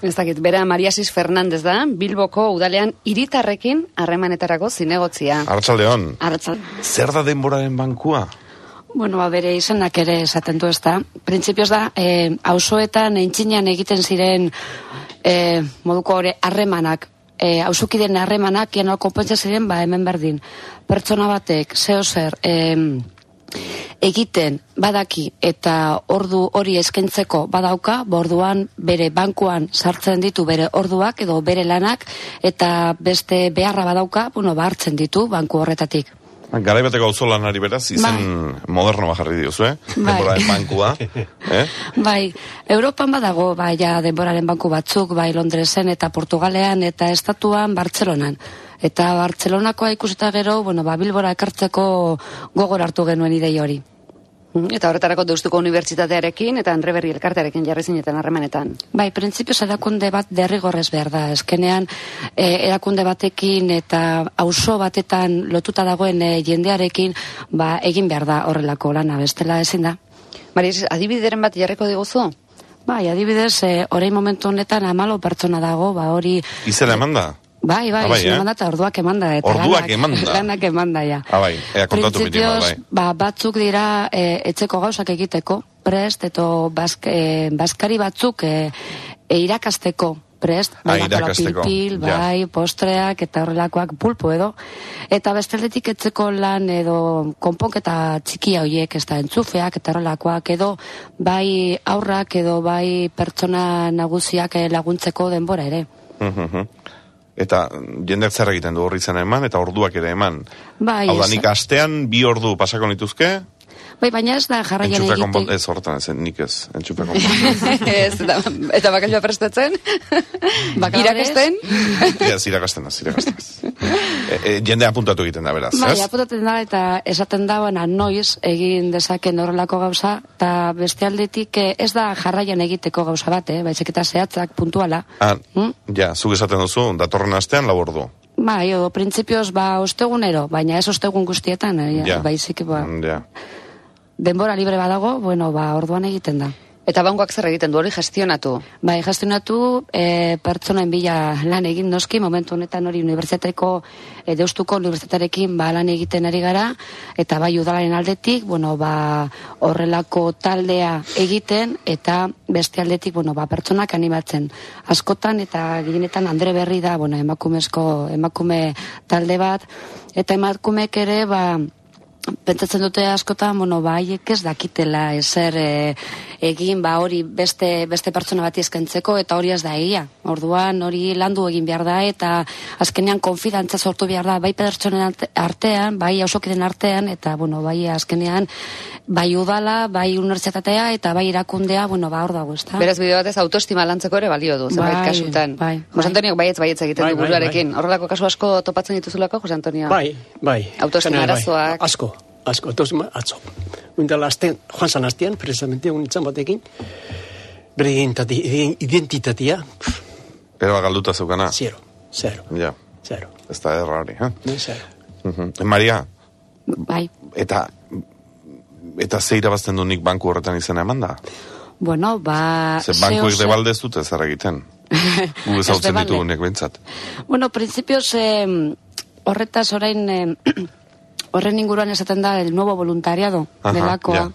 Ez dakit, bera Mariasis Fernandez da, Bilboko udalean iritarrekin harremanetarako zinegotzia. Arratsaldeon. Arratzal. Zer da denboraren bankua? Bueno, ba, bere izenak ere esaten du ez da. Printzipioz da, e, auzoetan entxinean egiten ziren e, moduko hori harremanak, e, hausukiden harremanak, jeno konpentsa ziren, ba, hemen berdin. Pertsona batek, zeo zer, e, egiten badaki eta ordu hori eskentzeko badauka, borduan bere bankuan sartzen ditu bere orduak edo bere lanak eta beste beharra badauka, bueno, hartzen ditu banku horretatik. Garai bateko auzolanari beraz, izen moderno bajarri diozu, eh? Bai. Denboraren bankua. eh? Bai, Europan badago, bai, ja, denboraren banku batzuk, bai, Londresen eta Portugalean eta Estatuan, Bartzelonan. Eta Bartzelonakoa ikusita gero, bueno, ba, Bilbora ekartzeko gogor hartu genuen idei hori. Mm, Eta horretarako Deustuko Unibertsitatearekin eta Andre Berri elkartearekin jarri zineten harremanetan. Bai, printzipioz erakunde bat derrigorrez behar da. Eskenean, e, erakunde batekin eta auzo batetan lotuta dagoen e, jendearekin, ba, egin behar da horrelako lana, bestela ezin da. Mariasis, adibideren bat jarriko diguzu? Bai, adibidez, e, orain momentu honetan amalo pertsona dago, ba, hori... Izela eman da? Bai, bai, Ah, bai, eh? emanda eta orduak emanda. Eta Orduak lanak- emanda? Lanak emanda, ja. Ah, bai, ea kontatu bitima, Printzipioz, bai. ba, batzuk dira e, etxeko gauzak egiteko, prest, eto bask, e, baskari batzuk e, e, irakasteko, prest, Ah, bai, irakasteko, pilpil, ja. bai, postreak eta horrelakoak pulpo edo. Eta besteldetik etzeko lan edo konponketa txikia hoiek, ez da entzufeak eta horrelakoak edo bai aurrak edo bai pertsona nagusiak eh, laguntzeko denbora ere. Mhm. Eta jendeak zer egiten du horri eman, eta orduak ere eman. Bai, Hau da, ez- nik astean bi ordu pasako nituzke, Bai, baina ez da jarraian entxupe egite. konpon... Ez horretan, ez, nik ez, entxupe konpon. ez, eta, eta bakailua prestatzen? Bakalarez? Irakasten? Ez, irakasten da, irakasten. E, e, jende apuntatu egiten da, beraz, Bai, ez? aputaten da eta esaten dagoena noiz egin dezaken horrelako gauza, eta beste aldetik eh, ez da jarraian egiteko gauza bat, eh? baizik eta zehatzak puntuala. Ah, Mm? ja, zuk esaten duzu, datorren astean lau ordu. Bai, o, printzipioz, ba, ostegunero, baina ez ostegun guztietan, eh, Ja. baizik, ba, Ja. denbora libre badago, bueno, ba, orduan egiten da. Eta bankoak zer egiten du hori gestionatu? Bai, gestionatu e, pertsonen bila lan egin noski, momentu honetan hori unibertsitateko, e, deustuko unibertsitatearekin ba, lan egiten ari gara, eta bai udalaren aldetik, bueno, ba, horrelako taldea egiten, eta beste aldetik, bueno, ba, pertsonak animatzen. Askotan, eta gehienetan Andre Berri da, bueno, emakumezko, emakume talde bat, eta emakumeek ere, ba, pentsatzen dute askotan, bueno, ba, haiek ez dakitela ezer e, egin, ba, hori beste, beste pertsona bati eskentzeko, eta hori ez da egia. Orduan, hori landu egin behar da, eta azkenean konfidantza sortu behar da, bai pertsonen arte- artean, bai hausokiden artean, eta, bueno, bai azkenean, bai udala, bai unibertsitatea, eta bai irakundea, bueno, ba, hor dago, ez da? Beraz, bide batez autoestima lantzeko ere balio du, zenbait Bai, kasutan. bai, Jose bai. Antonio, baietz baietz egiten Bai, du bai, buruarekin. Horrelako kasu asko topatzen dituzulako, Jose Antonio? Bai, bai. Autoestima Bai, arazoak. Asko, asko. Autoestima, atzo. Uindela astean, joan zan astean, precisamente, unitzen batekin, bere identitatea, Ero galduta zeukana. zero, zero, Ja, zero, ez da erra hori, eh? ne, zero. Mhm. Maria, Bai. eta eta ze irabazten du nik banku horretan izena eman da? Bueno, ba... Ze bankuek zeo- debalde ez dute zer egiten. Gu Ez ezautzen ditugunek bentsat. Bueno, printzipioz, eh, horretaz orain, eh, horren inguruan esaten da el nuevo voluntariado Aha, delakoa.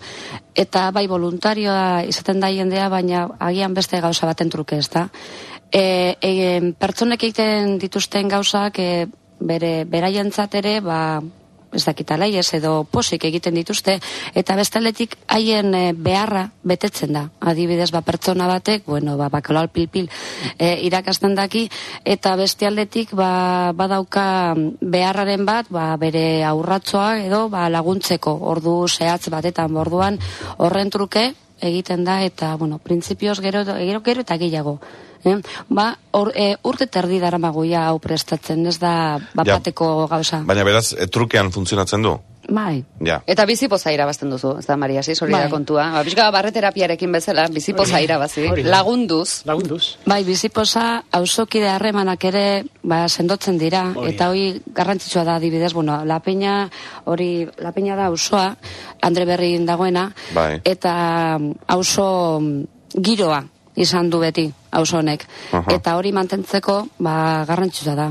Eta bai voluntarioa izaten da jendea, baina agian beste gauza baten truke, ez da. E, e, pertsonek egiten dituzten gauzak e, bere beraientzat ere, ba, ez dakita ez edo posik egiten dituzte, eta bestaletik haien e, beharra betetzen da. Adibidez, ba, pertsona batek, bueno, ba, bakaloal pilpil e, irakasten daki, eta beste aldetik ba, badauka beharraren bat, ba, bere aurratzoa edo ba, laguntzeko ordu zehatz batetan orduan horren truke egiten da, eta, bueno, printzipioz gero, gero, gero eta gehiago. Eh? Ba, or, e, urte terdi daramagoia hau prestatzen, ez da Ja. bapateko gauza. Baina beraz, e, trukean funtzionatzen du? Bai. Ja. Eta bizipoza irabazten duzu, ez da, Maria, hori da Bai. kontua. Ba, pixka barreterapiarekin bezala, bizipoza irabazi, Hori da. lagunduz. Lagunduz. Bai, bizipoza, hausokide harremanak ere, ba, sendotzen dira, Hori eta da. hori garrantzitsua da, adibidez, bueno, la peña, hori, la peña da auzoa, Andre Berrin dagoena, Bai. eta auzo mm, giroa izan du beti, auzo honek. Aha. Eta hori mantentzeko, ba, garrantzitsua da.